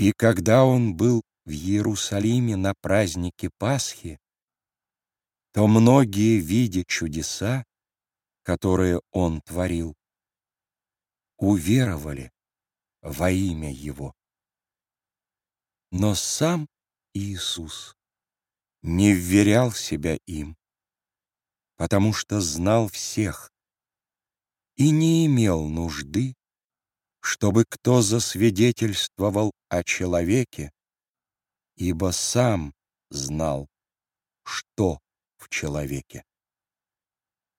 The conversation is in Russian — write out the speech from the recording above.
И когда он был в Иерусалиме на празднике Пасхи, то многие, видя чудеса, которые он творил, уверовали во имя его. Но сам Иисус не вверял себя им, потому что знал всех и не имел нужды, чтобы кто засвидетельствовал о человеке, ибо сам знал, что в человеке.